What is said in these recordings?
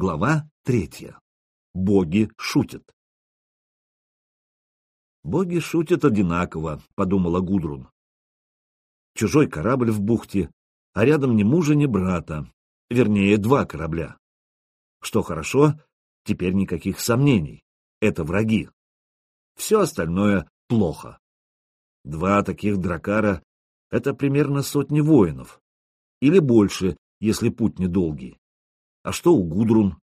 Глава третья. Боги шутят. Боги шутят одинаково, подумала Гудрун. Чужой корабль в бухте, а рядом ни мужа, ни брата, вернее, два корабля. Что хорошо, теперь никаких сомнений. Это враги. Все остальное плохо. Два таких дракара — это примерно сотни воинов. Или больше, если путь недолгий. А что у Гудрун?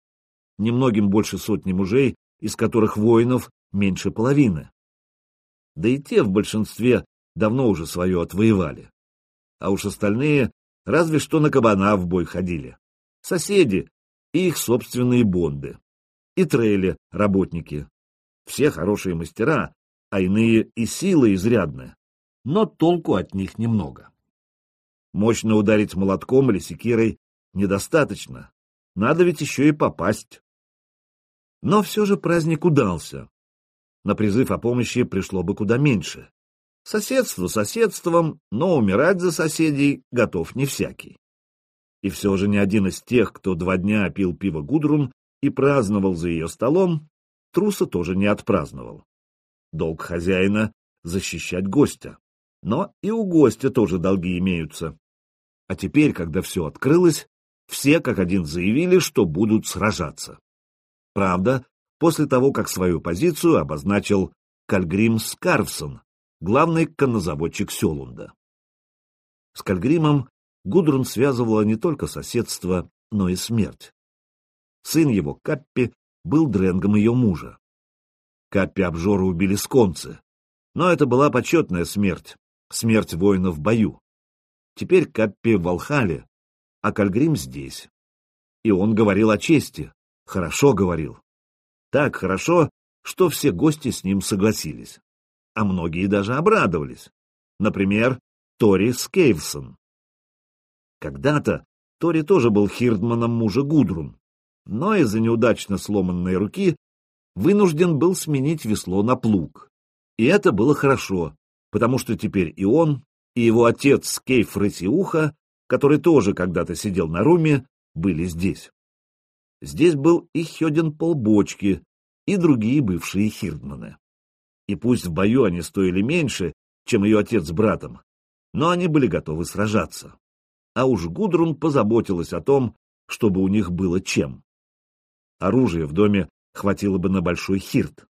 Немногим больше сотни мужей, из которых воинов меньше половины. Да и те в большинстве давно уже свое отвоевали. А уж остальные разве что на кабана в бой ходили. Соседи и их собственные бонды. И трейли, работники. Все хорошие мастера, а иные и силы изрядны. Но толку от них немного. Мощно ударить молотком или секирой недостаточно. Надо ведь еще и попасть. Но все же праздник удался. На призыв о помощи пришло бы куда меньше. Соседство соседством, но умирать за соседей готов не всякий. И все же ни один из тех, кто два дня пил пиво Гудрун и праздновал за ее столом, труса тоже не отпраздновал. Долг хозяина — защищать гостя. Но и у гостя тоже долги имеются. А теперь, когда все открылось, все как один заявили, что будут сражаться. Правда, после того, как свою позицию обозначил Кальгрим Скарвсон, главный коннозаводчик Селунда. С Кальгримом Гудрун связывала не только соседство, но и смерть. Сын его, Каппи, был дренгом ее мужа. Каппи обжора убили сконцы, но это была почетная смерть, смерть воина в бою. Теперь Каппи в Алхале, а Кальгрим здесь. И он говорил о чести, хорошо говорил. Так хорошо, что все гости с ним согласились. А многие даже обрадовались. Например, Тори Скейвсон. Когда-то Тори тоже был хирдманом мужа Гудрун, но из-за неудачно сломанной руки вынужден был сменить весло на плуг. И это было хорошо, потому что теперь и он, и его отец Скейф Рысиуха который тоже когда-то сидел на руме, были здесь. Здесь был и Хёдин Полбочки, и другие бывшие хирдманы. И пусть в бою они стоили меньше, чем ее отец с братом, но они были готовы сражаться. А уж Гудрун позаботилась о том, чтобы у них было чем. Оружия в доме хватило бы на большой хирт.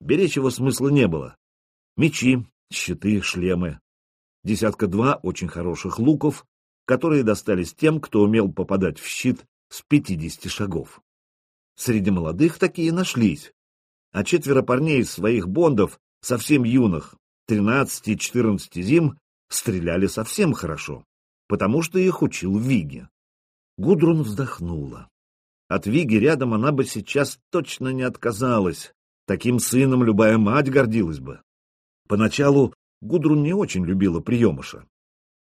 Беречь его смысла не было. Мечи, щиты, шлемы. Десятка-два очень хороших луков, которые достались тем, кто умел попадать в щит с 50 шагов. Среди молодых такие нашлись, а четверо парней из своих бондов, совсем юных, 13-14 зим, стреляли совсем хорошо, потому что их учил Виги. Гудрун вздохнула. От Виги рядом она бы сейчас точно не отказалась. Таким сыном любая мать гордилась бы. Поначалу Гудрун не очень любила приемыша.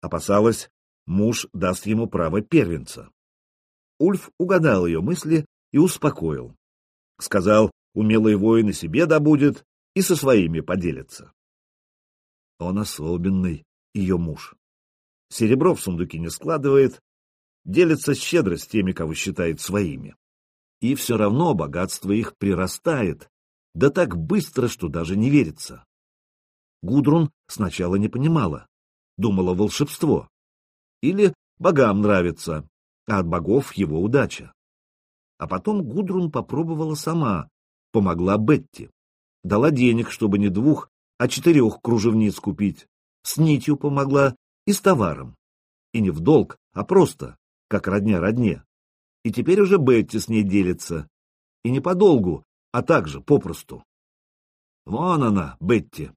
Опасалась, муж даст ему право первенца. Ульф угадал ее мысли и успокоил. Сказал, умелый воин и себе добудет, и со своими поделится. Он особенный, ее муж. Серебро в сундуке не складывает, делится щедро с теми, кого считает своими. И все равно богатство их прирастает, да так быстро, что даже не верится. Гудрун сначала не понимала, думала волшебство или богам нравится, а от богов его удача. А потом Гудрун попробовала сама, помогла Бетти. Дала денег, чтобы не двух, а четырех кружевниц купить. С нитью помогла и с товаром. И не в долг, а просто, как родня родне. И теперь уже Бетти с ней делится. И не подолгу, а также попросту. Вон она, Бетти.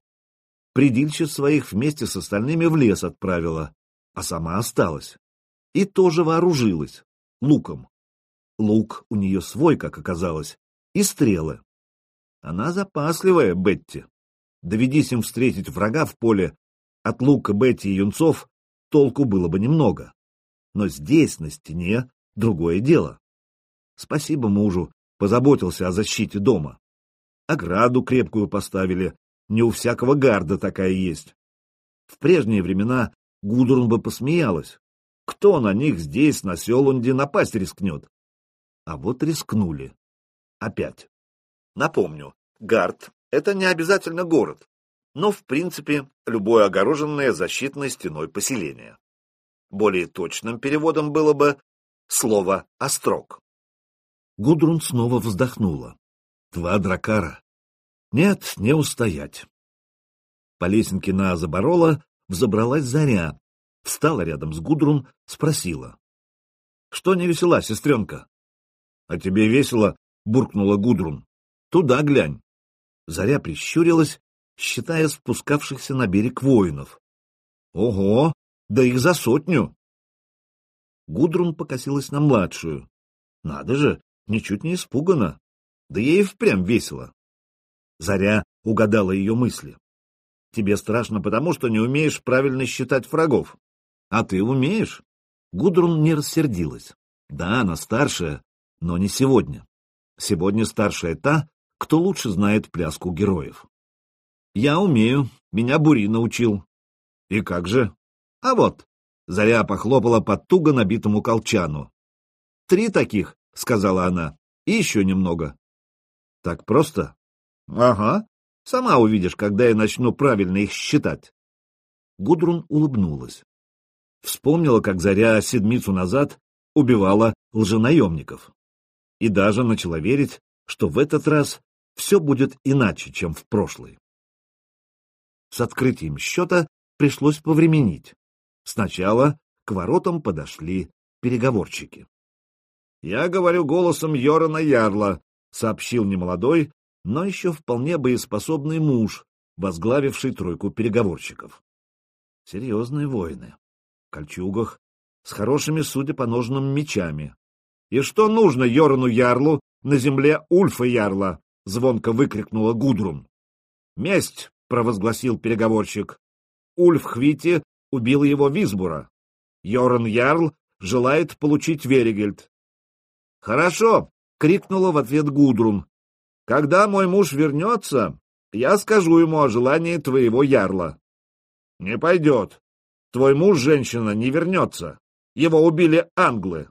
Предильщиц своих вместе с остальными в лес отправила, а сама осталась. И тоже вооружилась. Луком. Лук у нее свой, как оказалось, и стрелы. Она запасливая, Бетти. Доведись им встретить врага в поле, от лука Бетти и юнцов толку было бы немного. Но здесь, на стене, другое дело. Спасибо мужу, позаботился о защите дома. Ограду крепкую поставили, не у всякого гарда такая есть. В прежние времена Гудрун бы посмеялась. Кто на них здесь, на Селунде, напасть рискнет? А вот рискнули. Опять. Напомню, Гард — это не обязательно город, но, в принципе, любое огороженное защитной стеной поселение. Более точным переводом было бы слово «острог». Гудрун снова вздохнула. Два дракара. Нет, не устоять. По лесенке на Заборола взобралась Заря, встала рядом с Гудрун, спросила. — Что не весела, сестренка? — А тебе весело? — буркнула Гудрун. — Туда глянь. Заря прищурилась, считая спускавшихся на берег воинов. — Ого! Да их за сотню! Гудрун покосилась на младшую. Надо же, ничуть не испугана. Да ей впрямь весело. Заря угадала ее мысли. Тебе страшно потому, что не умеешь правильно считать врагов. А ты умеешь? Гудрун не рассердилась. Да, она старшая, но не сегодня. Сегодня старшая та, кто лучше знает пляску героев. Я умею, меня Бури научил. И как же? А вот, Заря похлопала по туго набитому колчану. Три таких, — сказала она, — и еще немного. Так просто? Ага, сама увидишь, когда я начну правильно их считать. Гудрун улыбнулась. Вспомнила, как Заря седмицу назад убивала лженаемников. И даже начала верить, что в этот раз все будет иначе, чем в прошлый. С открытием счета пришлось повременить. Сначала к воротам подошли переговорщики. — Я говорю голосом Йорана Ярла, — сообщил немолодой, но еще вполне боеспособный муж, возглавивший тройку переговорщиков. Серьезные воины. В кольчугах, с хорошими, судя по ножным, мечами. «И что нужно Йорану Ярлу на земле Ульфа Ярла?» — звонко выкрикнула Гудрун. «Месть!» — провозгласил переговорщик. «Ульф Хвити убил его Визбура. Йоран Ярл желает получить Веригельд». «Хорошо!» — крикнула в ответ Гудрун. «Когда мой муж вернется, я скажу ему о желании твоего Ярла». «Не пойдет. Твой муж, женщина, не вернется. Его убили англы.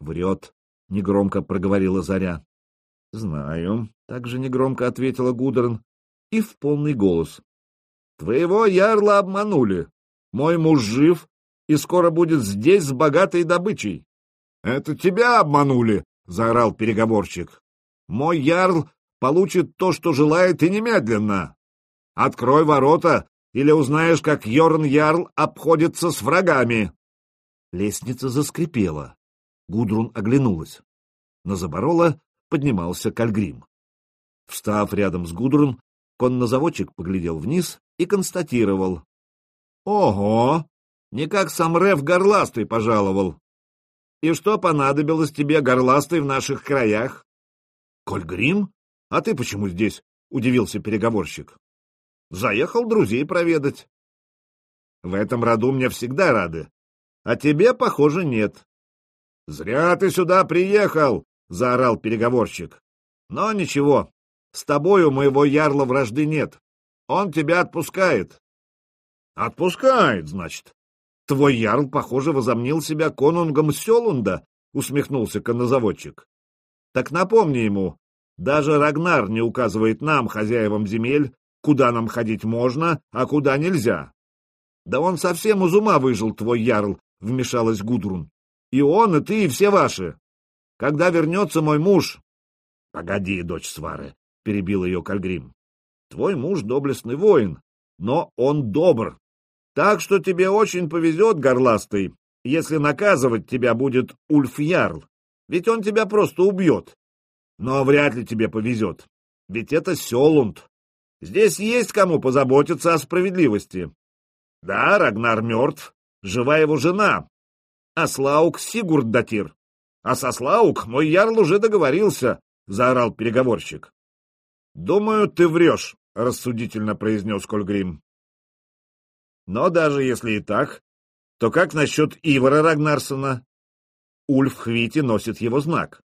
Врет, — негромко проговорила Заря. — Знаю, — также негромко ответила Гудерн, и в полный голос. — Твоего ярла обманули. Мой муж жив и скоро будет здесь с богатой добычей. — Это тебя обманули, — заорал переговорщик. — Мой ярл получит то, что желает, и немедленно. Открой ворота, или узнаешь, как Йорн Ярл обходится с врагами. Лестница заскрипела. Гудрун оглянулась. На заборола поднимался Кальгрим. Встав рядом с Гудрун, коннозаводчик поглядел вниз и констатировал. — Ого! Не как сам Рев горластый пожаловал. И что понадобилось тебе, горластый, в наших краях? — Кольгрим? А ты почему здесь? — удивился переговорщик. — Заехал друзей проведать. — В этом роду мне всегда рады, а тебе, похоже, нет. — Зря ты сюда приехал, — заорал переговорщик. — Но ничего, с тобой у моего ярла вражды нет. Он тебя отпускает. — Отпускает, значит. Твой ярл, похоже, возомнил себя конунгом Селунда, — усмехнулся коннозаводчик. — Так напомни ему, даже Рагнар не указывает нам, хозяевам земель, куда нам ходить можно, а куда нельзя. Да он совсем из ума выжил, твой ярл, — вмешалась Гудрун. — И он, и ты, и все ваши. Когда вернется мой муж... — Погоди, дочь Свары, — перебил ее Кальгрим. — Твой муж доблестный воин, но он добр. Так что тебе очень повезет, горластый, если наказывать тебя будет Ульф Ярл, ведь он тебя просто убьет. Но вряд ли тебе повезет, ведь это Селунд. Здесь есть кому позаботиться о справедливости. Да, Рагнар мертв, жива его жена, а Слаук Сигурд датир. А со Слаук мой ярл уже договорился, — заорал переговорщик. — Думаю, ты врешь, — рассудительно произнес Кольгрим. Но даже если и так, то как насчет Ивара Рагнарсона? Ульф Хвити носит его знак.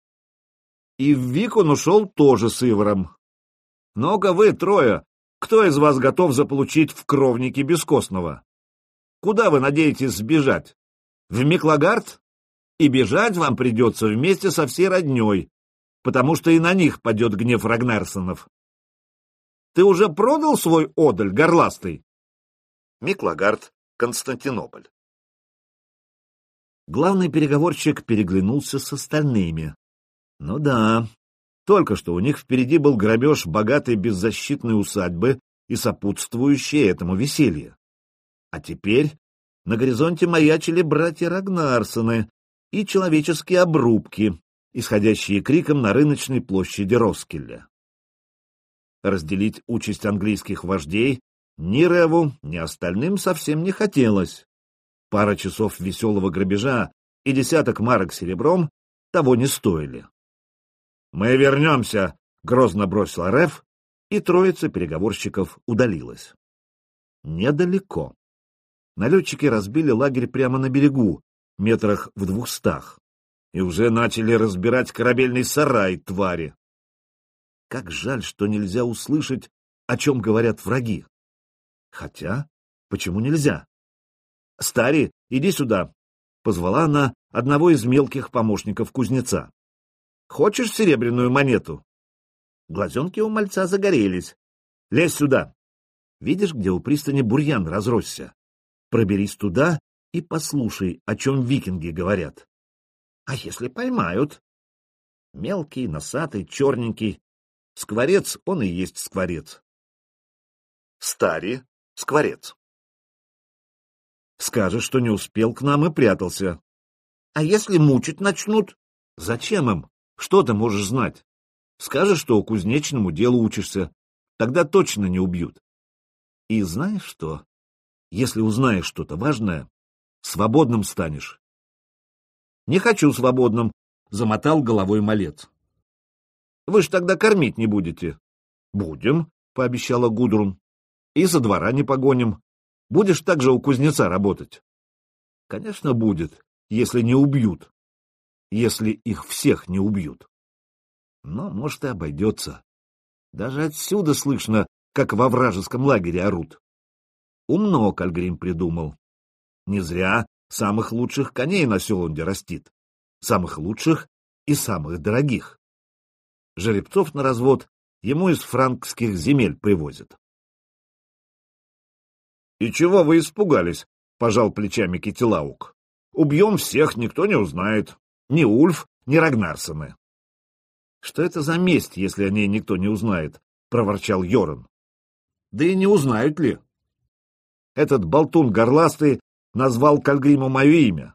И в Вик он ушел тоже с Иваром. Ну-ка вы, трое, кто из вас готов заполучить в кровнике Бескостного? Куда вы надеетесь сбежать? В Миклагард? И бежать вам придется вместе со всей родней, потому что и на них падет гнев Рагнарсонов. Ты уже продал свой одаль, горластый? Миклагард, Константинополь. Главный переговорщик переглянулся с остальными. Ну да, только что у них впереди был грабеж богатой беззащитной усадьбы и сопутствующее этому веселье. А теперь на горизонте маячили братья Рагнарсоны и человеческие обрубки, исходящие криком на рыночной площади Роскеля. Разделить участь английских вождей ни Реву, ни остальным совсем не хотелось. Пара часов веселого грабежа и десяток марок серебром того не стоили. «Мы вернемся!» — грозно бросил Рев, и троица переговорщиков удалилась. Недалеко. Налетчики разбили лагерь прямо на берегу, метрах в двухстах, и уже начали разбирать корабельный сарай твари. Как жаль, что нельзя услышать, о чем говорят враги. Хотя, почему нельзя? «Стари, иди сюда!» — позвала она одного из мелких помощников кузнеца. Хочешь серебряную монету? Глазенки у мальца загорелись. Лезь сюда. Видишь, где у пристани бурьян разросся? Проберись туда и послушай, о чем викинги говорят. А если поймают? Мелкий, носатый, черненький. Скворец, он и есть скворец. Стари, скворец. Скажешь, что не успел к нам и прятался. А если мучить начнут? Зачем им? Что ты можешь знать? Скажешь, что у кузнечному делу учишься, тогда точно не убьют. И знаешь что? Если узнаешь что-то важное, свободным станешь. Не хочу свободным, — замотал головой малец. Вы ж тогда кормить не будете. Будем, — пообещала Гудрун. И со двора не погоним. Будешь также у кузнеца работать. Конечно, будет, если не убьют если их всех не убьют. Но, может, и обойдется. Даже отсюда слышно, как во вражеском лагере орут. Умно Кальгрим придумал. Не зря самых лучших коней на Селунде растит. Самых лучших и самых дорогих. Жеребцов на развод ему из франкских земель привозят. — И чего вы испугались? — пожал плечами Китилаук. — Убьем всех, никто не узнает. Ни Ульф, ни Рагнарсоны. — Что это за месть, если о ней никто не узнает? — проворчал Йоран. — Да и не узнают ли? Этот болтун горластый назвал Кальгриму мое имя.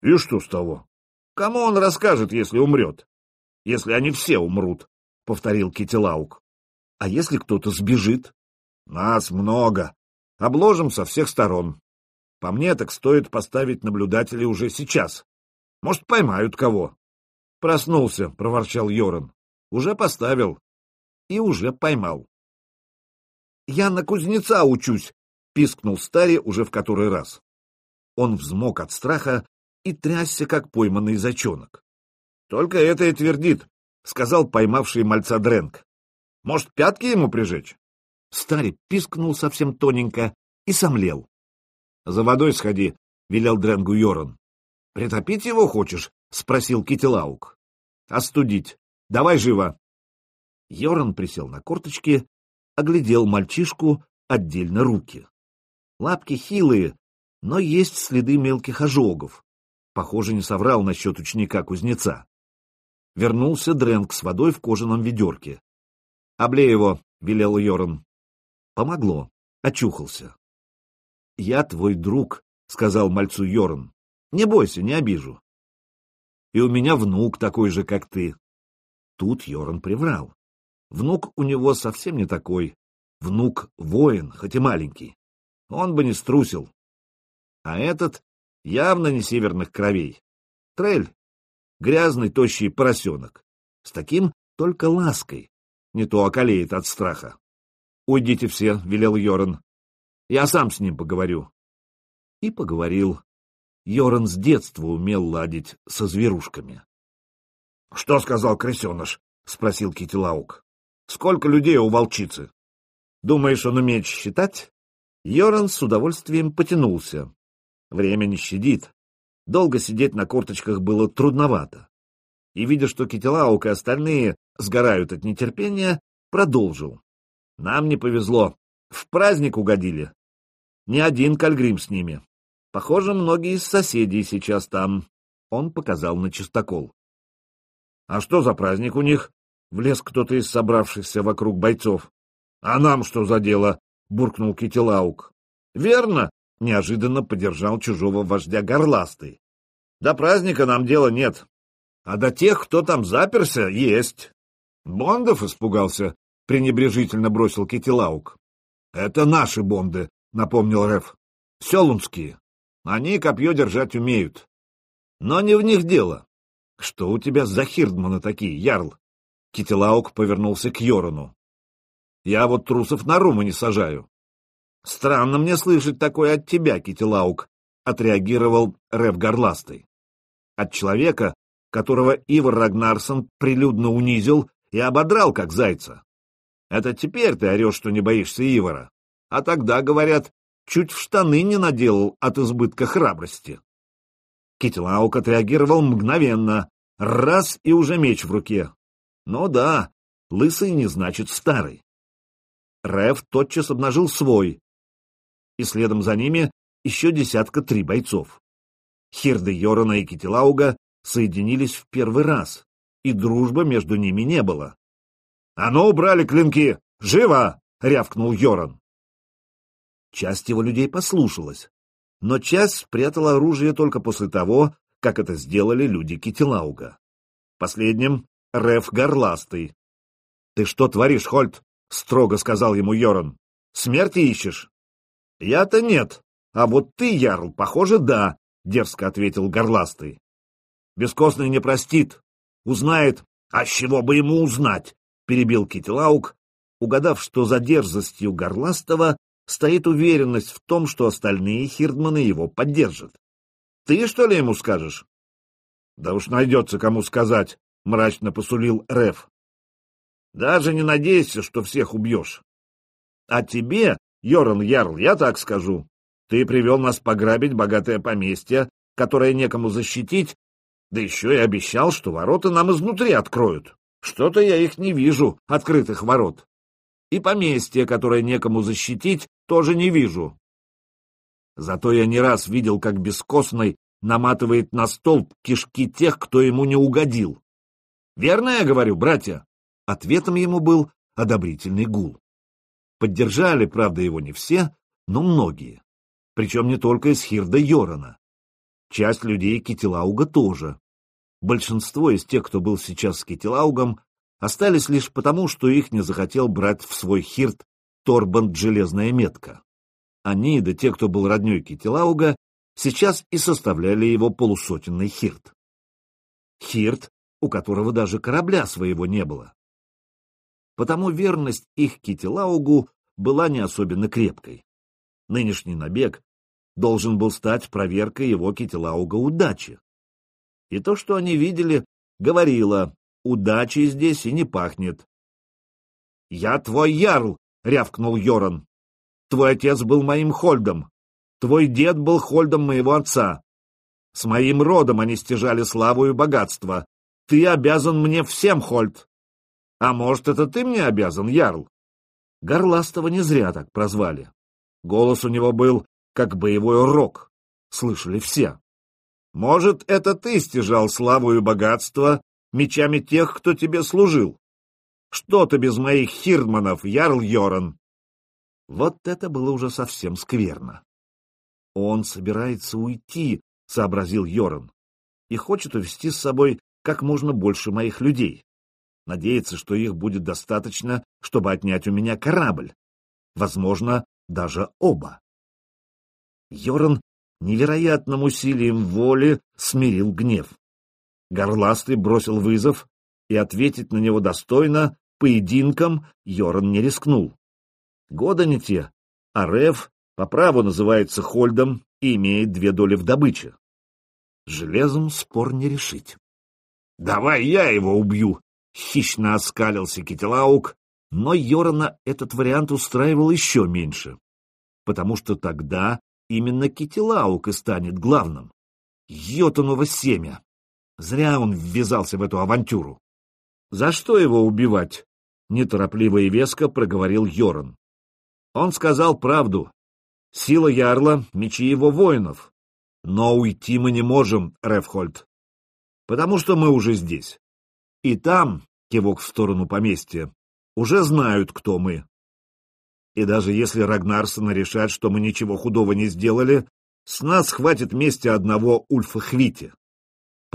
И что с того? Кому он расскажет, если умрет? Если они все умрут, — повторил Китилаук. А если кто-то сбежит? Нас много. Обложим со всех сторон. По мне, так стоит поставить наблюдателей уже сейчас. Может, поймают кого. Проснулся, — проворчал Йоран. Уже поставил. И уже поймал. Я на кузнеца учусь, — пискнул Стари уже в который раз. Он взмок от страха и трясся, как пойманный зайчонок. — Только это и твердит, — сказал поймавший мальца Дрэнк. — Может, пятки ему прижечь? Стари пискнул совсем тоненько и сомлел. — За водой сходи, — велел Дренгу Йоран. — Притопить его хочешь? — спросил Китилаук. — Остудить. Давай живо. Йоран присел на корточки, оглядел мальчишку, отдельно руки. Лапки хилые, но есть следы мелких ожогов. Похоже, не соврал насчет ученика-кузнеца. Вернулся Дрэнк с водой в кожаном ведерке. — Облей его, — велел Йоран. Помогло. Очухался. — Я твой друг, — сказал мальцу Йоран. Не бойся, не обижу. И у меня внук такой же, как ты. Тут Йоран приврал. Внук у него совсем не такой. Внук — воин, хоть и маленький. Он бы не струсил. А этот явно не северных кровей. Трель — грязный, тощий поросенок. С таким только лаской. Не то околеет от страха. «Уйдите все», — велел Йоран. «Я сам с ним поговорю». И поговорил. Йоран с детства умел ладить со зверушками. — Что сказал крысеныш? — спросил Китилаук. — Сколько людей у волчицы? — Думаешь, он умеет считать? Йоран с удовольствием потянулся. Время не щадит. Долго сидеть на корточках было трудновато. И, видя, что Кителаук и остальные сгорают от нетерпения, продолжил. Нам не повезло. В праздник угодили. Не один Кальгрим с ними. Похоже, многие из соседей сейчас там. Он показал на чистокол. — А что за праздник у них? — влез кто-то из собравшихся вокруг бойцов. — А нам что за дело? — буркнул Китилаук. — Верно, — неожиданно поддержал чужого вождя горластый. — До праздника нам дела нет. А до тех, кто там заперся, есть. Бондов испугался, — пренебрежительно бросил Китилаук. — Это наши бонды, — напомнил Реф. — Селунские. Они копье держать умеют. Но не в них дело. Что у тебя за хирдманы такие, Ярл? Китилаук повернулся к Йорону. Я вот трусов на румы не сажаю. Странно мне слышать такое от тебя, Китилаук, отреагировал Рев Горластый. От человека, которого Ивар Рагнарсон прилюдно унизил и ободрал, как зайца. Это теперь ты орешь, что не боишься Ивара. А тогда, говорят, чуть в штаны не наделал от избытка храбрости. Китилаук отреагировал мгновенно, раз и уже меч в руке. Но да, лысый не значит старый. Рев тотчас обнажил свой, и следом за ними еще десятка три бойцов. Хирды Йорона и Китилауга соединились в первый раз, и дружбы между ними не было. — А ну, убрали клинки! Живо! — рявкнул Йорон. Часть его людей послушалась, но часть спрятала оружие только после того, как это сделали люди Китилауга. Последним — Реф Горластый. — Ты что творишь, Хольт? — строго сказал ему Йоран. — Смерти ищешь? — Я-то нет, а вот ты, Ярл, похоже, да, — дерзко ответил Горластый. — Бескостный не простит. Узнает, а с чего бы ему узнать? — перебил Китилаук, угадав, что за дерзостью Горластого стоит уверенность в том, что остальные хирдманы его поддержат. Ты, что ли, ему скажешь? — Да уж найдется, кому сказать, — мрачно посулил Реф. — Даже не надейся, что всех убьешь. А тебе, Йоран Ярл, я так скажу. Ты привел нас пограбить богатое поместье, которое некому защитить, да еще и обещал, что ворота нам изнутри откроют. Что-то я их не вижу, открытых ворот. И поместье, которое некому защитить, тоже не вижу. Зато я не раз видел, как бескостный наматывает на столб кишки тех, кто ему не угодил. Верно я говорю, братья? Ответом ему был одобрительный гул. Поддержали, правда, его не все, но многие. Причем не только из Хирда Йорона. Часть людей Китилауга тоже. Большинство из тех, кто был сейчас с Китилаугом, остались лишь потому, что их не захотел брать в свой Хирд Торбанд Железная Метка. Они, да те, кто был родней Китилауга, сейчас и составляли его полусотенный Хирд. Хирд, у которого даже корабля своего не было. Потому верность их Китилаугу была не особенно крепкой. Нынешний набег должен был стать проверкой его Китилауга удачи. И то, что они видели, говорило, удачи здесь и не пахнет. — Я твой ярл! — рявкнул Йоран. — Твой отец был моим Хольдом. Твой дед был Хольдом моего отца. С моим родом они стяжали славу и богатство. Ты обязан мне всем, Хольд. А может, это ты мне обязан, Ярл? Горластого не зря так прозвали. Голос у него был, как боевой рок. Слышали все. Может, это ты стяжал славу и богатство мечами тех, кто тебе служил? Что ты без моих хирдманов, Ярл Йоран? Вот это было уже совсем скверно. Он собирается уйти, — сообразил Йоран, — и хочет увести с собой как можно больше моих людей. Надеется, что их будет достаточно, чтобы отнять у меня корабль. Возможно, даже оба. Йоран невероятным усилием воли смирил гнев. Горластый бросил вызов, и ответить на него достойно поединком Йоран не рискнул. Года не те, а Рев по праву называется Хольдом и имеет две доли в добыче. Железом спор не решить. — Давай я его убью! — хищно оскалился Кителаук, но Йорана этот вариант устраивал еще меньше, потому что тогда именно Кителаук и станет главным. Йотуново семя. Зря он ввязался в эту авантюру. За что его убивать? Неторопливо и веско проговорил Йоран. Он сказал правду. Сила Ярла — мечи его воинов. Но уйти мы не можем, Рефхольд, потому что мы уже здесь. И там, кивок в сторону поместья, уже знают, кто мы. И даже если Рагнарсона решат, что мы ничего худого не сделали, с нас хватит мести одного Ульфа Хвити.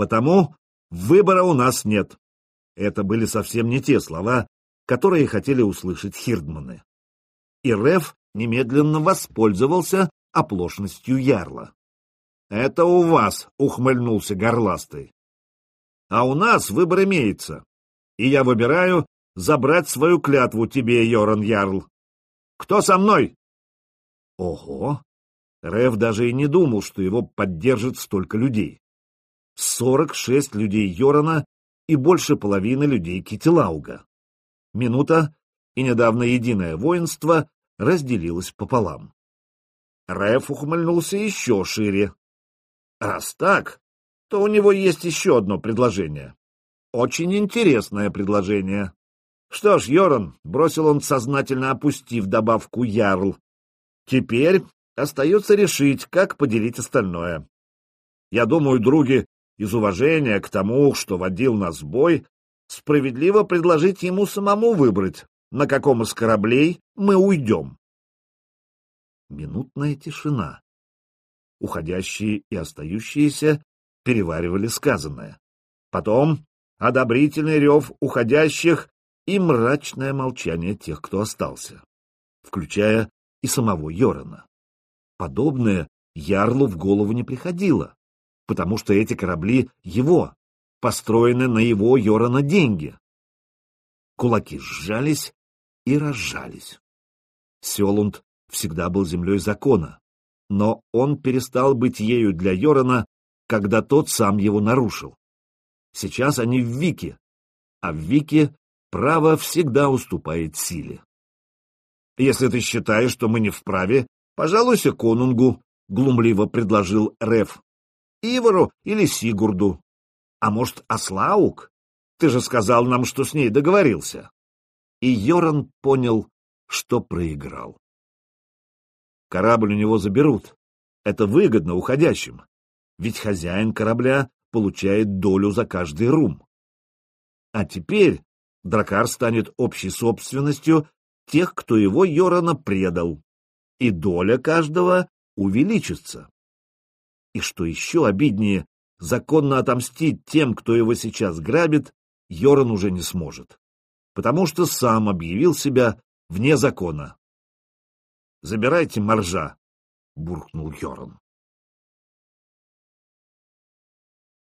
Потому выбора у нас нет. Это были совсем не те слова, которые хотели услышать Хирдманы. И Реф немедленно воспользовался оплошностью ярла. «Это у вас», — ухмыльнулся горластый. «А у нас выбор имеется, и я выбираю забрать свою клятву тебе, Йоран Ярл. Кто со мной?» Ого! Рев даже и не думал, что его поддержит столько людей. Сорок шесть людей Йорана и больше половины людей Китилауга. Минута, и недавно единое воинство разделилось пополам. Реф ухмыльнулся еще шире. Раз так, то у него есть еще одно предложение. Очень интересное предложение. Что ж, Йоран, бросил он, сознательно опустив добавку ярл. Теперь остается решить, как поделить остальное. Я думаю, други, из уважения к тому, что водил нас бой, справедливо предложить ему самому выбрать, на каком из кораблей мы уйдем. Минутная тишина. Уходящие и остающиеся переваривали сказанное. Потом одобрительный рев уходящих и мрачное молчание тех, кто остался, включая и самого Йорана. Подобное Ярлу в голову не приходило, потому что эти корабли его, построены на его Йорана деньги. Кулаки сжались и разжались. Селунд всегда был землей закона, но он перестал быть ею для Йорана, когда тот сам его нарушил. Сейчас они в Вике, а в Вике право всегда уступает силе. Если ты считаешь, что мы не вправе, пожалуйся конунгу, — глумливо предложил Реф. Ивару или Сигурду. А может, Аслаук? Ты же сказал нам, что с ней договорился. И Йоран понял, что проиграл. Корабль у него заберут. Это выгодно уходящим. Ведь хозяин корабля получает долю за каждый рум. А теперь Дракар станет общей собственностью тех, кто его Йорана предал, и доля каждого увеличится. И что еще обиднее, законно отомстить тем, кто его сейчас грабит, Йоран уже не сможет, потому что сам объявил себя вне закона. «Забирайте моржа!» — буркнул Йоран.